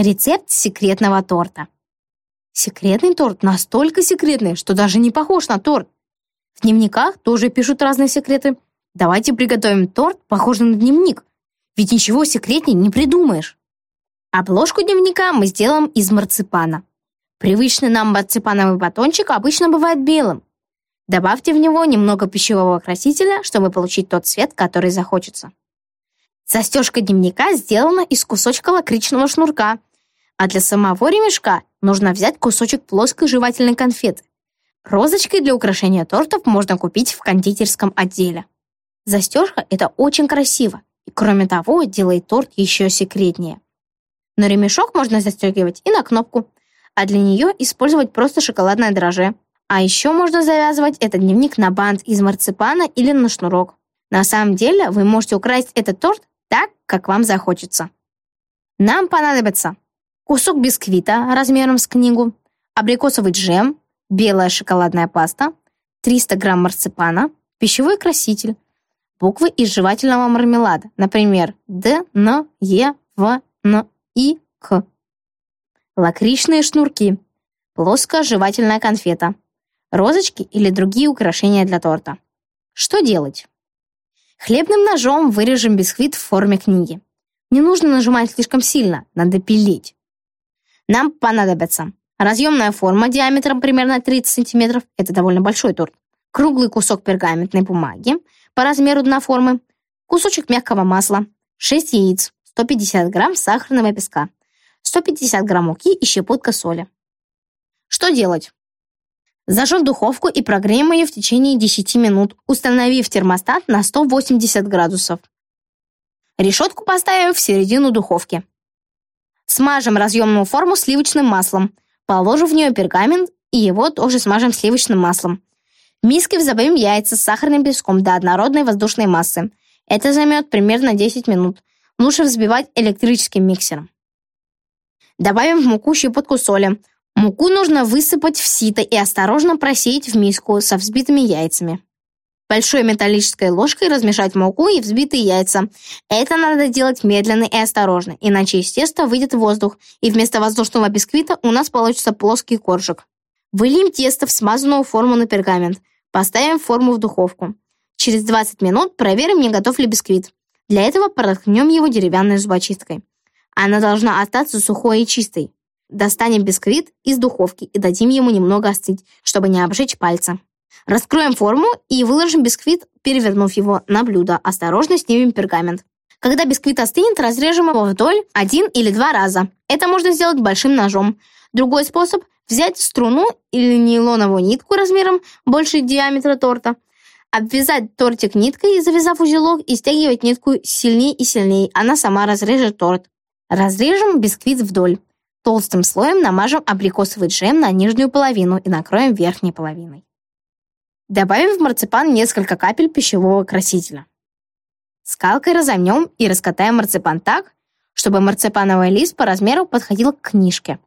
Рецепт секретного торта. Секретный торт настолько секретный, что даже не похож на торт. В дневниках тоже пишут разные секреты. Давайте приготовим торт, похожий на дневник. Ведь ничего секретнее не придумаешь. Обложку дневника мы сделаем из марципана. Привычный нам марципановый батончик обычно бывает белым. Добавьте в него немного пищевого красителя, чтобы получить тот цвет, который захочется. Застежка дневника сделана из кусочка лакричного шнурка, а для самого ремешка нужно взять кусочек плоской жевательной конфеты. Розочки для украшения тортов можно купить в кондитерском отделе. Застежка – это очень красиво, и кроме того, делает торт еще секретнее. Но ремешок можно застегивать и на кнопку, а для нее использовать просто шоколадное дрожжи. А еще можно завязывать этот дневник на бант из марципана или на шнурок. На самом деле вы можете украсть этот торт так, как вам захочется. Нам понадобится кусок бисквита размером с книгу, абрикосовый джем, белая шоколадная паста, 300 грамм марципана, пищевой краситель, буквы из жевательного мармелада, например, Д, Н, Е, В, Н, И, К. Лакричные шнурки, плоская жевательная конфета, розочки или другие украшения для торта. Что делать? Хлебным ножом вырежем бисквит в форме книги. Не нужно нажимать слишком сильно, надо пилить. Нам понадобится разъемная форма диаметром примерно 30 см, это довольно большой торт, круглый кусок пергаментной бумаги по размеру дна формы, кусочек мягкого масла, 6 яиц, 150 грамм сахарного песка, 150 грамм муки и щепотка соли. Что делать? Зажжем духовку и прогреем ее в течение 10 минут, установив термостат на 180 градусов. Решетку поставим в середину духовки. Смажем разъемную форму сливочным маслом. Положим в нее пергамент и его тоже смажем сливочным маслом. В миске взбавим яйца с сахарным песком до однородной воздушной массы. Это займет примерно 10 минут. Лучше взбивать электрическим миксером. Добавим в муку щепотку соли. Муку нужно высыпать в сито и осторожно просеять в миску со взбитыми яйцами. Большой металлической ложкой размешать муку и взбитые яйца. Это надо делать медленно и осторожно, иначе из теста выйдет воздух, и вместо воздушного бисквита у нас получится плоский коржик. Выльем тесто в смазанную форму на пергамент. Поставим форму в духовку. Через 20 минут проверим, не готов ли бисквит. Для этого проткнем его деревянной зубочисткой. Она должна остаться сухой и чистой. Достанем бисквит из духовки и дадим ему немного остыть, чтобы не обжечь пальцы. Раскроем форму и выложим бисквит, перевернув его на блюдо. Осторожно снимем пергамент. Когда бисквит остынет, разрежем его вдоль один или два раза. Это можно сделать большим ножом. Другой способ – взять струну или нейлоновую нитку размером больше диаметра торта, обвязать тортик ниткой, завязав узелок, и стягивать нитку сильнее и сильнее. Она сама разрежет торт. Разрежем бисквит вдоль. Толстым слоем намажем абрикосовый джем на нижнюю половину и накроем верхней половиной. Добавим в марципан несколько капель пищевого красителя. Скалкой разомнем и раскатаем марципан так, чтобы марципановый лист по размеру подходил к книжке.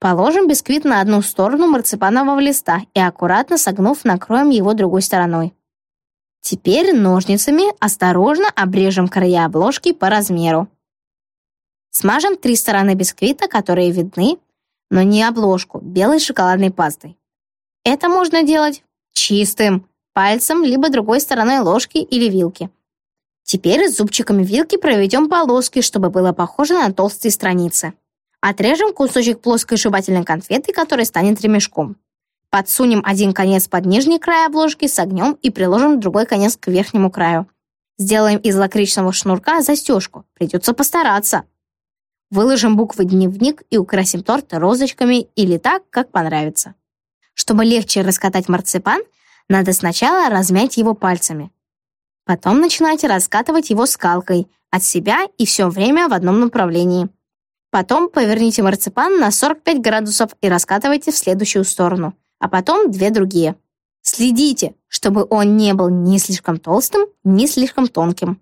Положим бисквит на одну сторону марципанового листа и аккуратно согнув, накроем его другой стороной. Теперь ножницами осторожно обрежем края обложки по размеру. Смажем три стороны бисквита, которые видны, но не обложку, белой шоколадной пастой. Это можно делать чистым, пальцем либо другой стороной ложки или вилки. Теперь зубчиками вилки проведем полоски, чтобы было похоже на толстые страницы. Отрежем кусочек плоской жевательной конфеты, который станет ремешком. Подсунем один конец под нижний край обложки, согнем и приложим другой конец к верхнему краю. Сделаем из лакричного шнурка застежку. Придется постараться. Выложим буквы «Дневник» и украсим торт розочками или так, как понравится. Чтобы легче раскатать марципан, надо сначала размять его пальцами. Потом начинайте раскатывать его скалкой от себя и все время в одном направлении. Потом поверните марципан на 45 градусов и раскатывайте в следующую сторону, а потом две другие. Следите, чтобы он не был ни слишком толстым, ни слишком тонким.